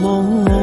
صلى الله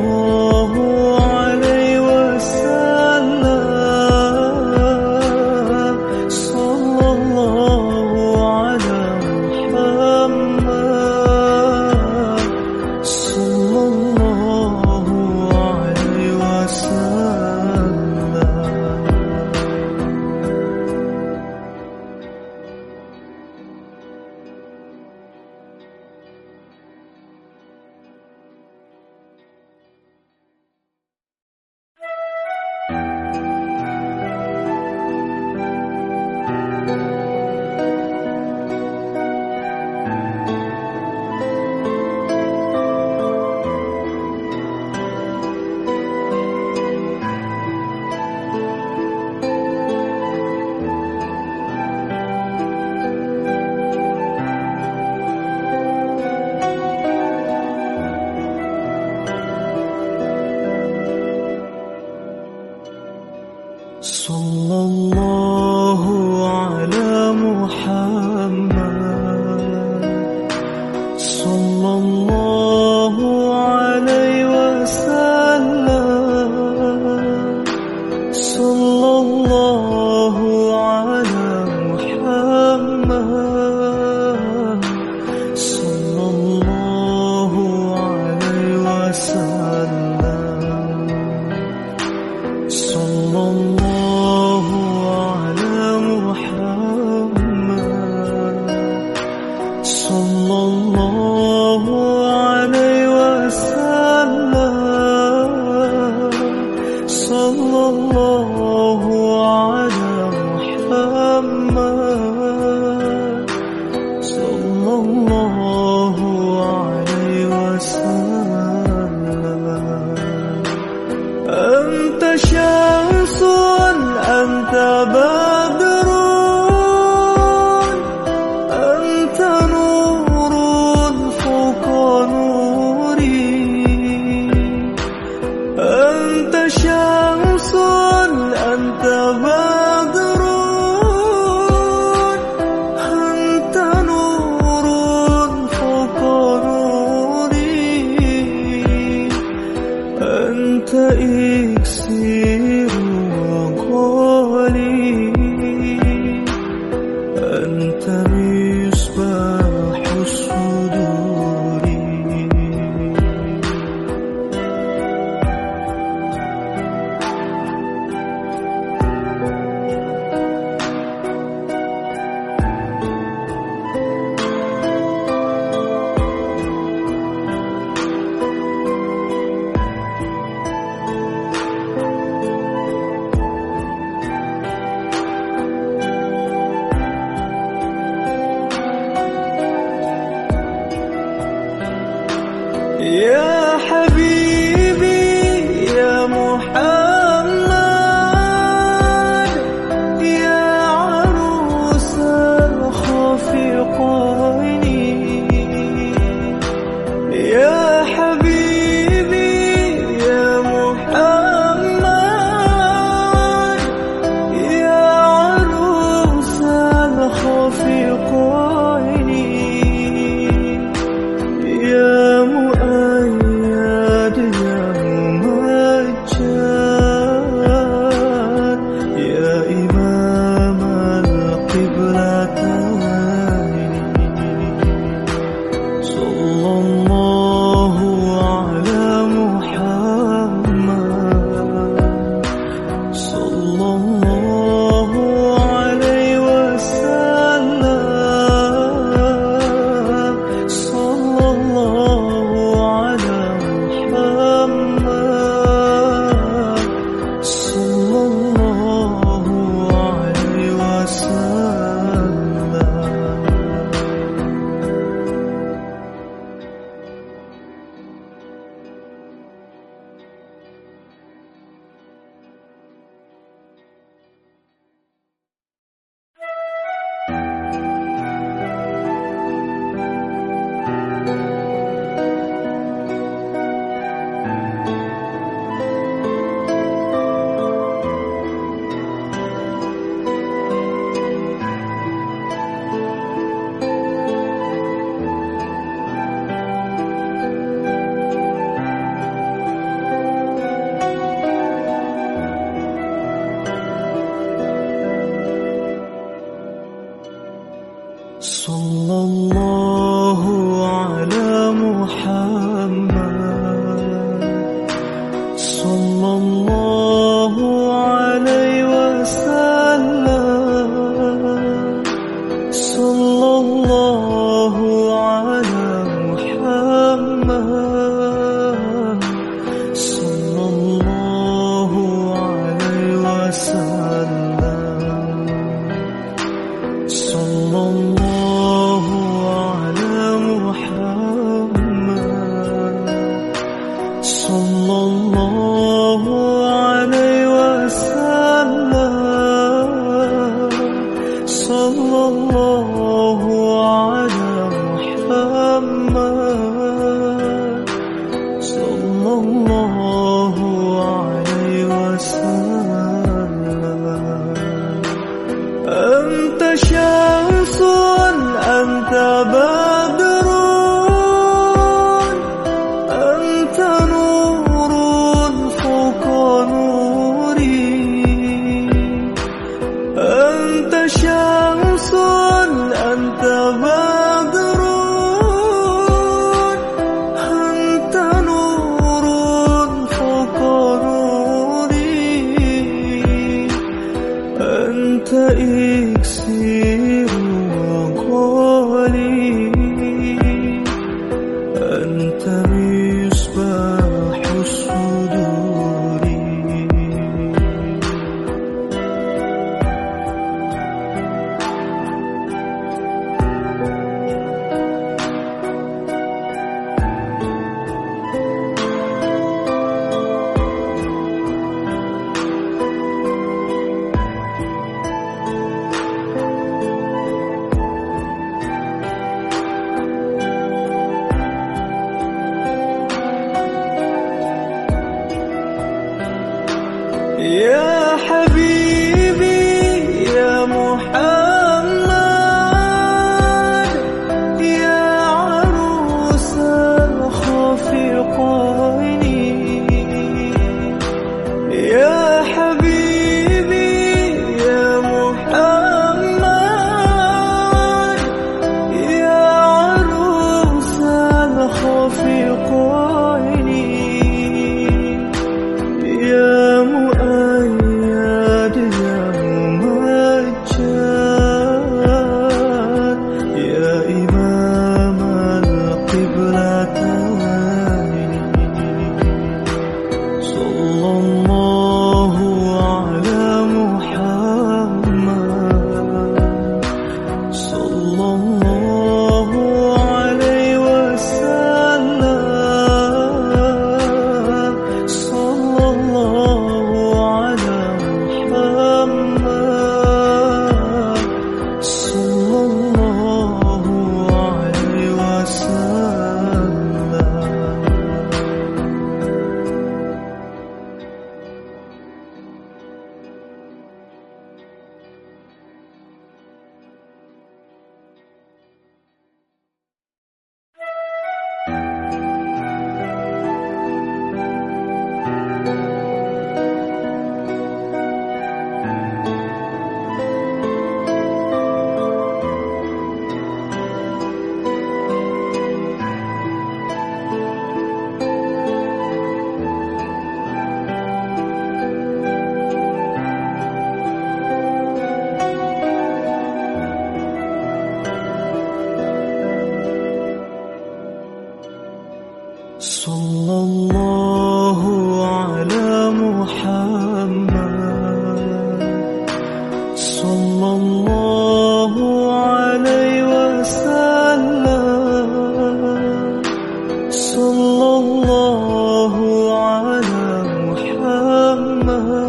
صلى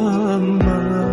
محمد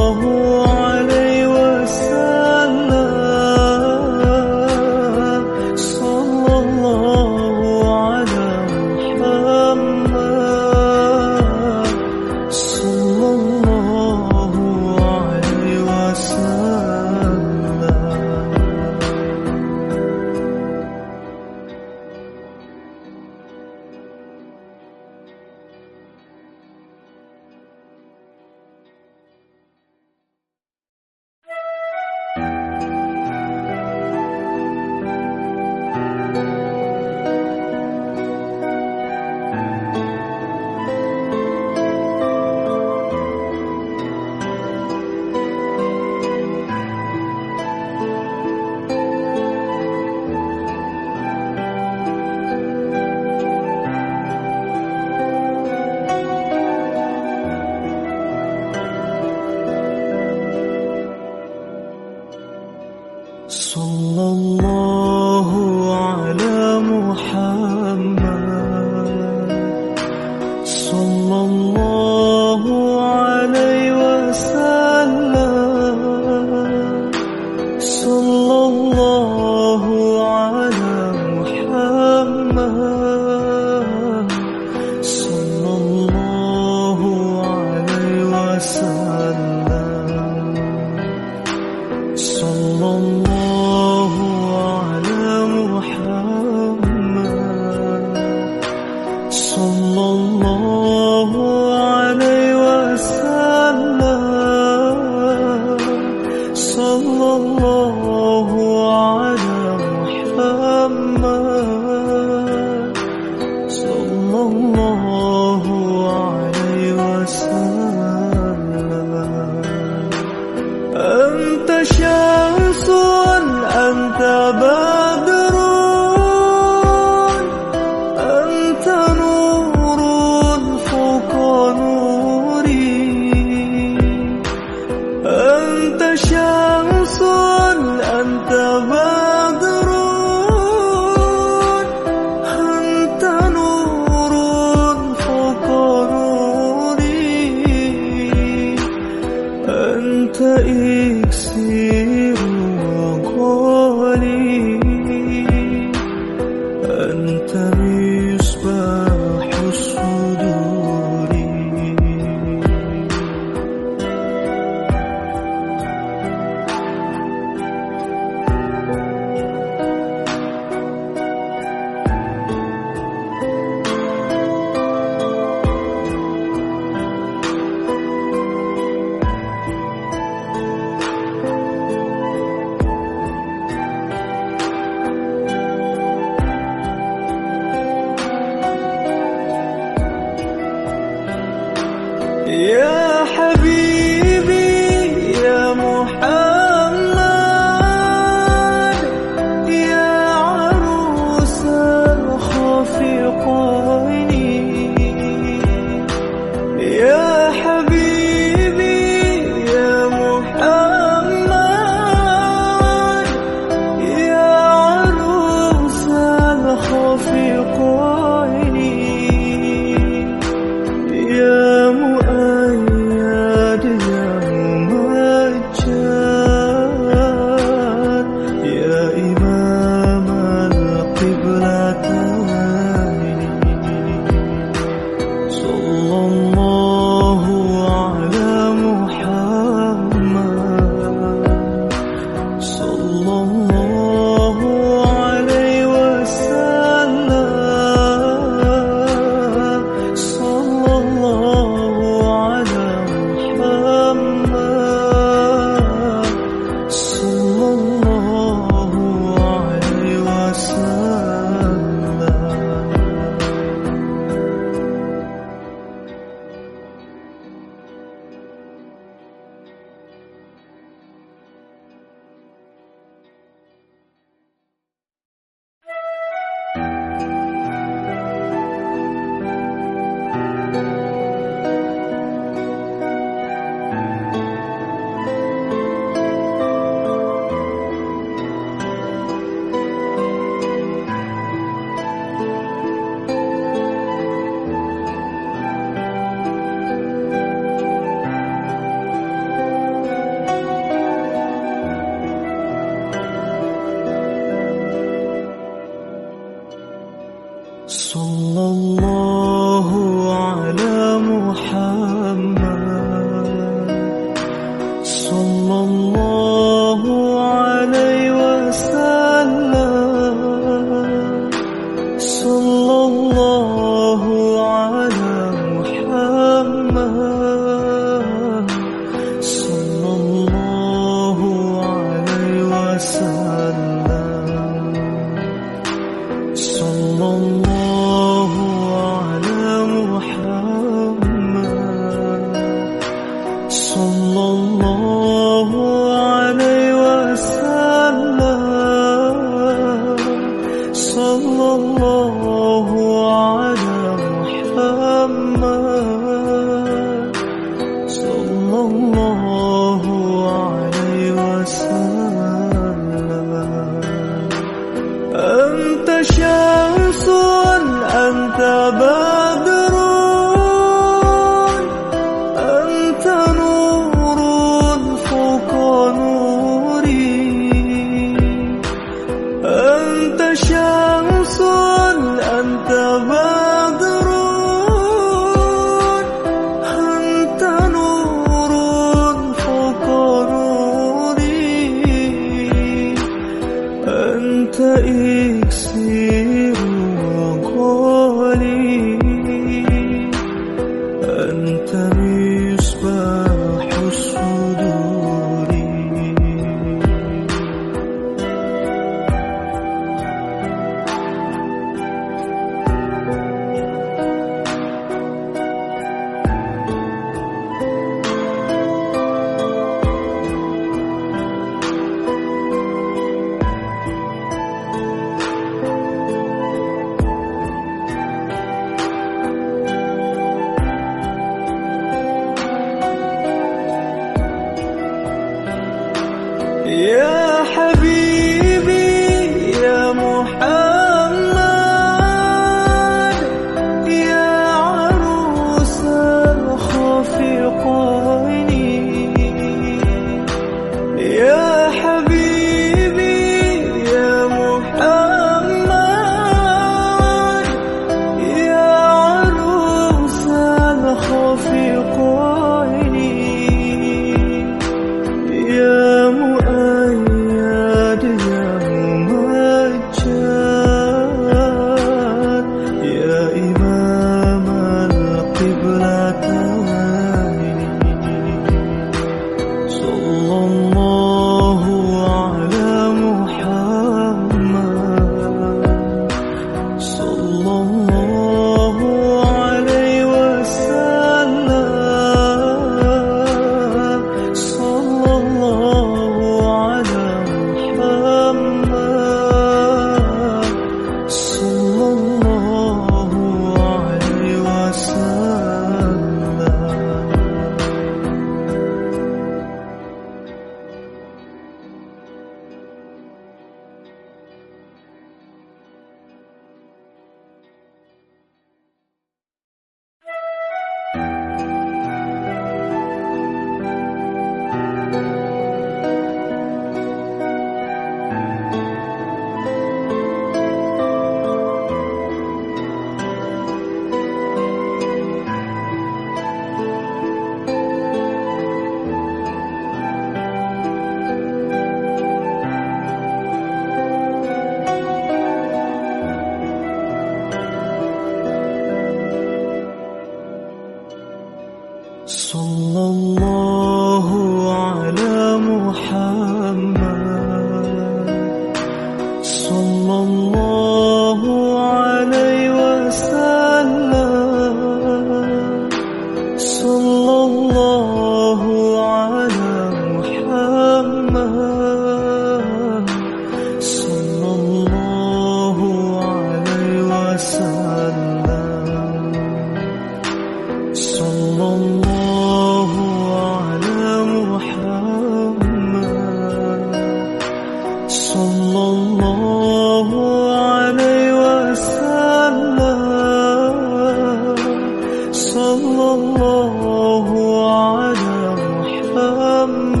صلى الله عليه وسلم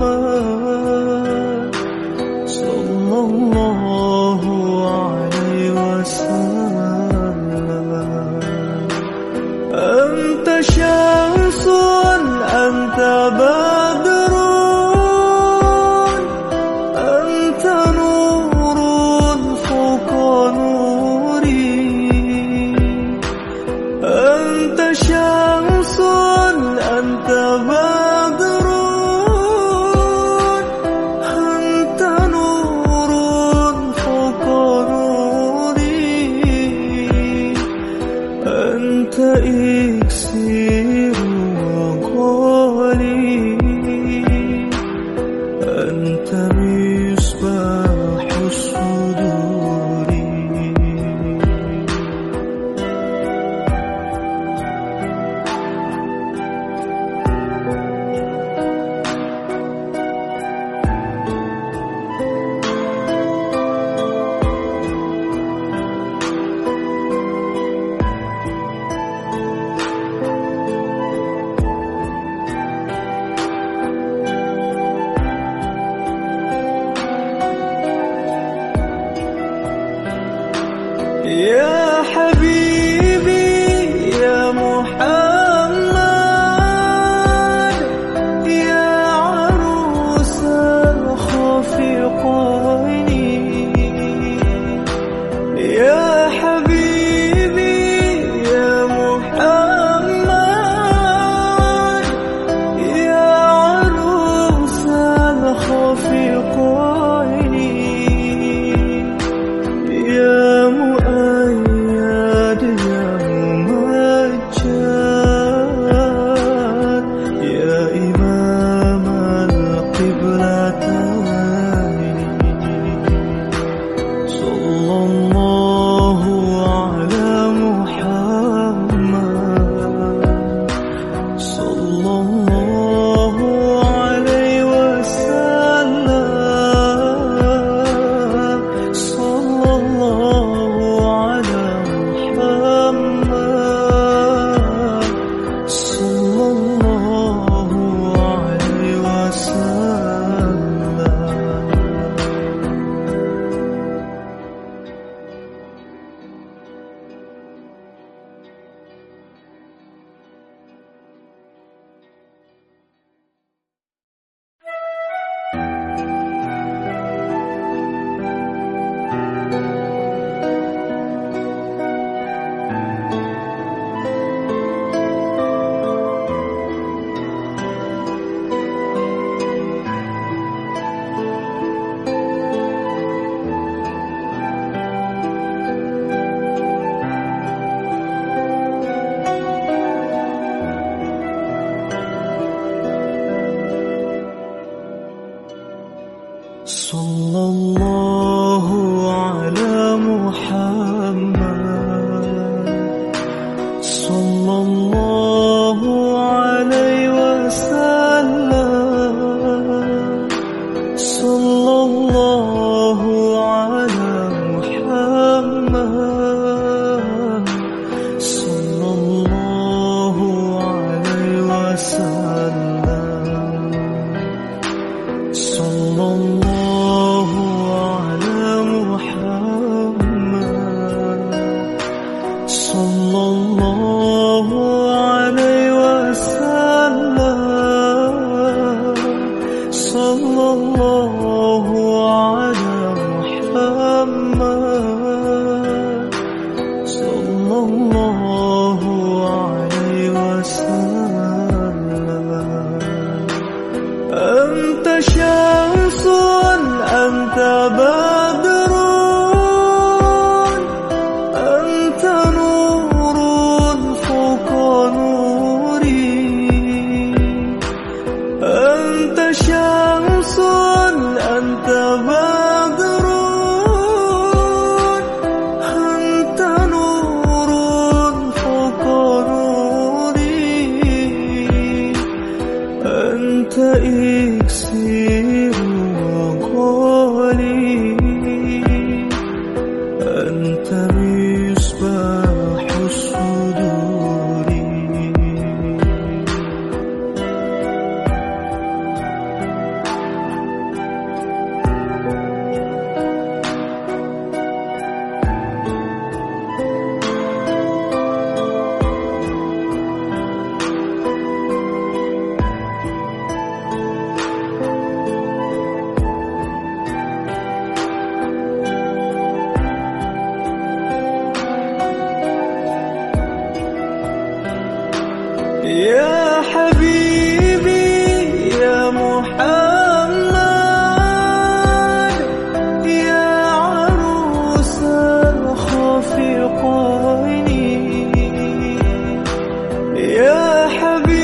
صلى الله يا حبيبي.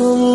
Oh.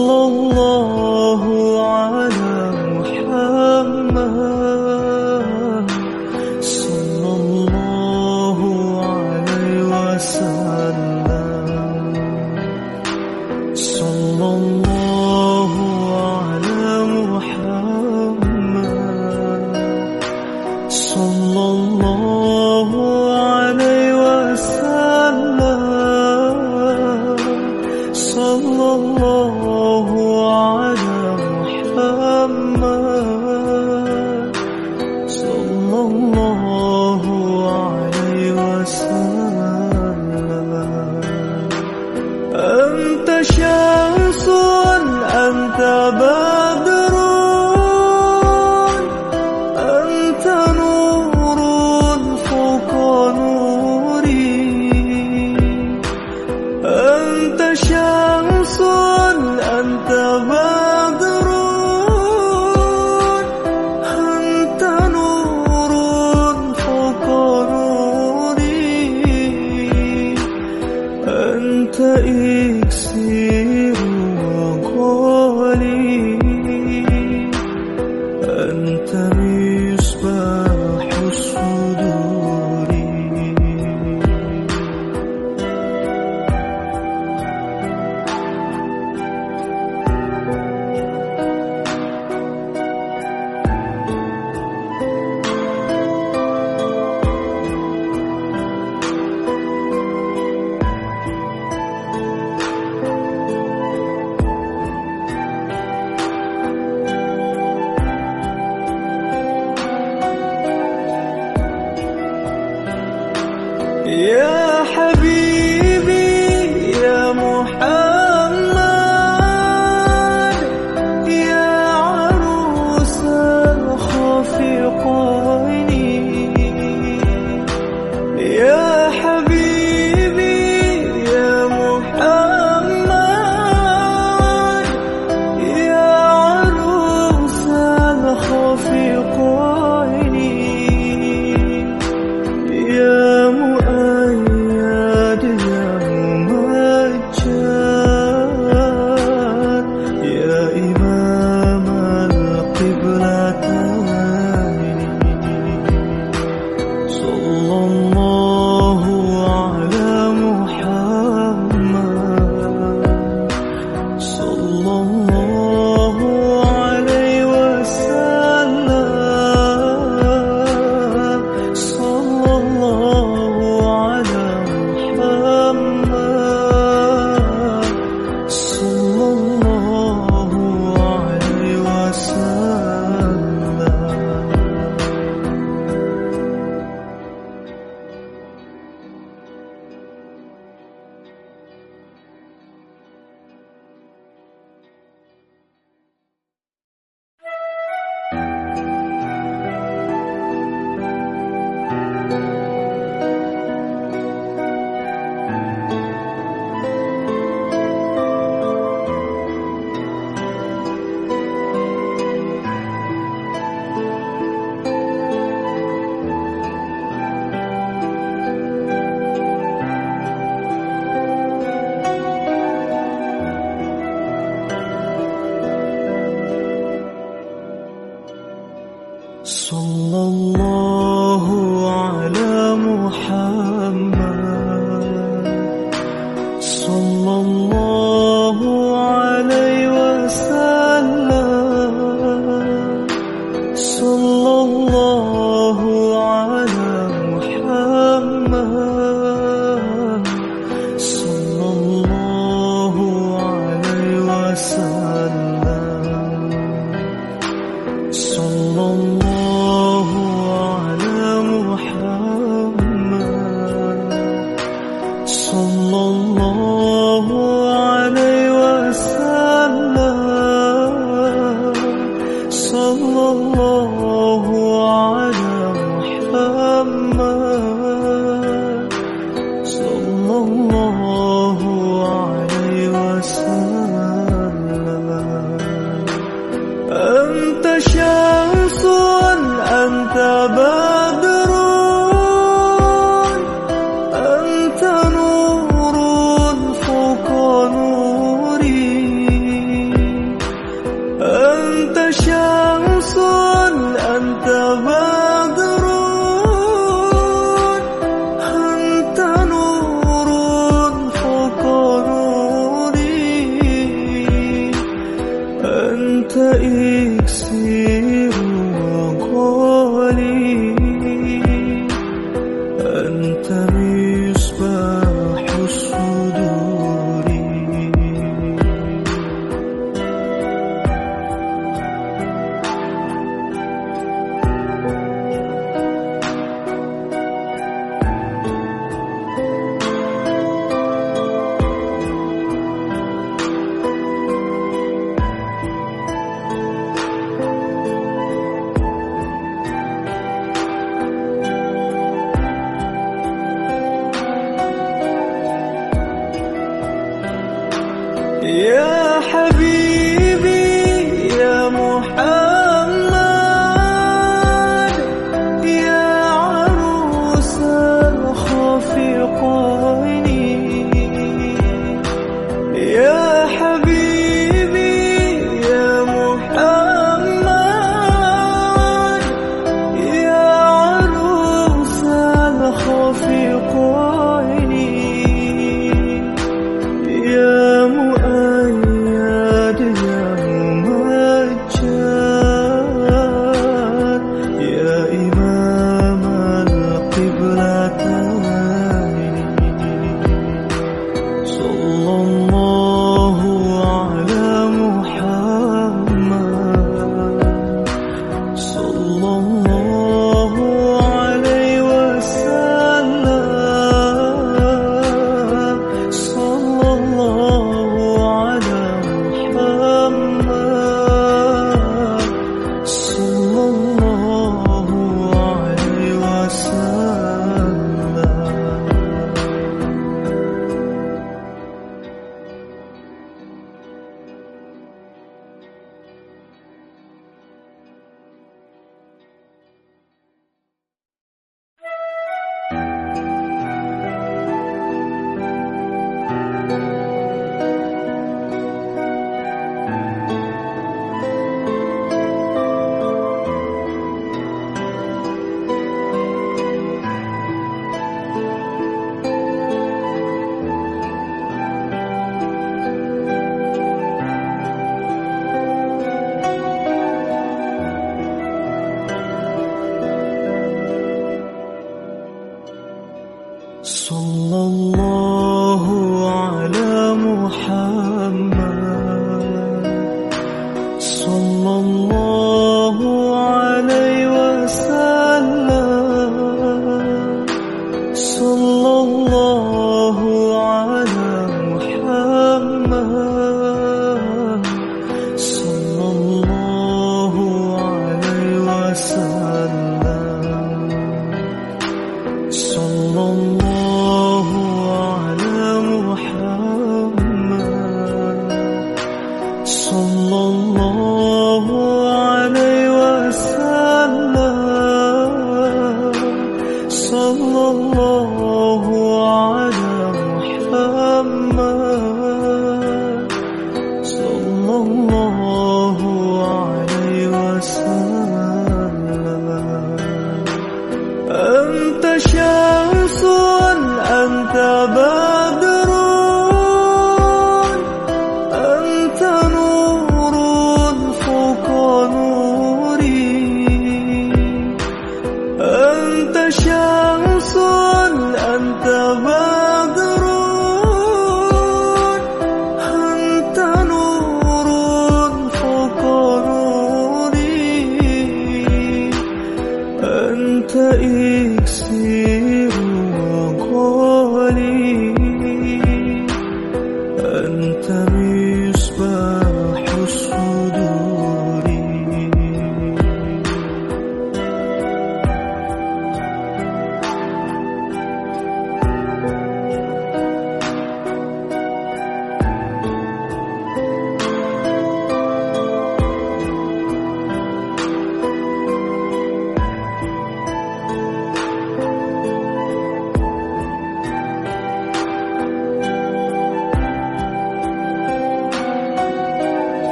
يا حبيبي. صلى الله على محمد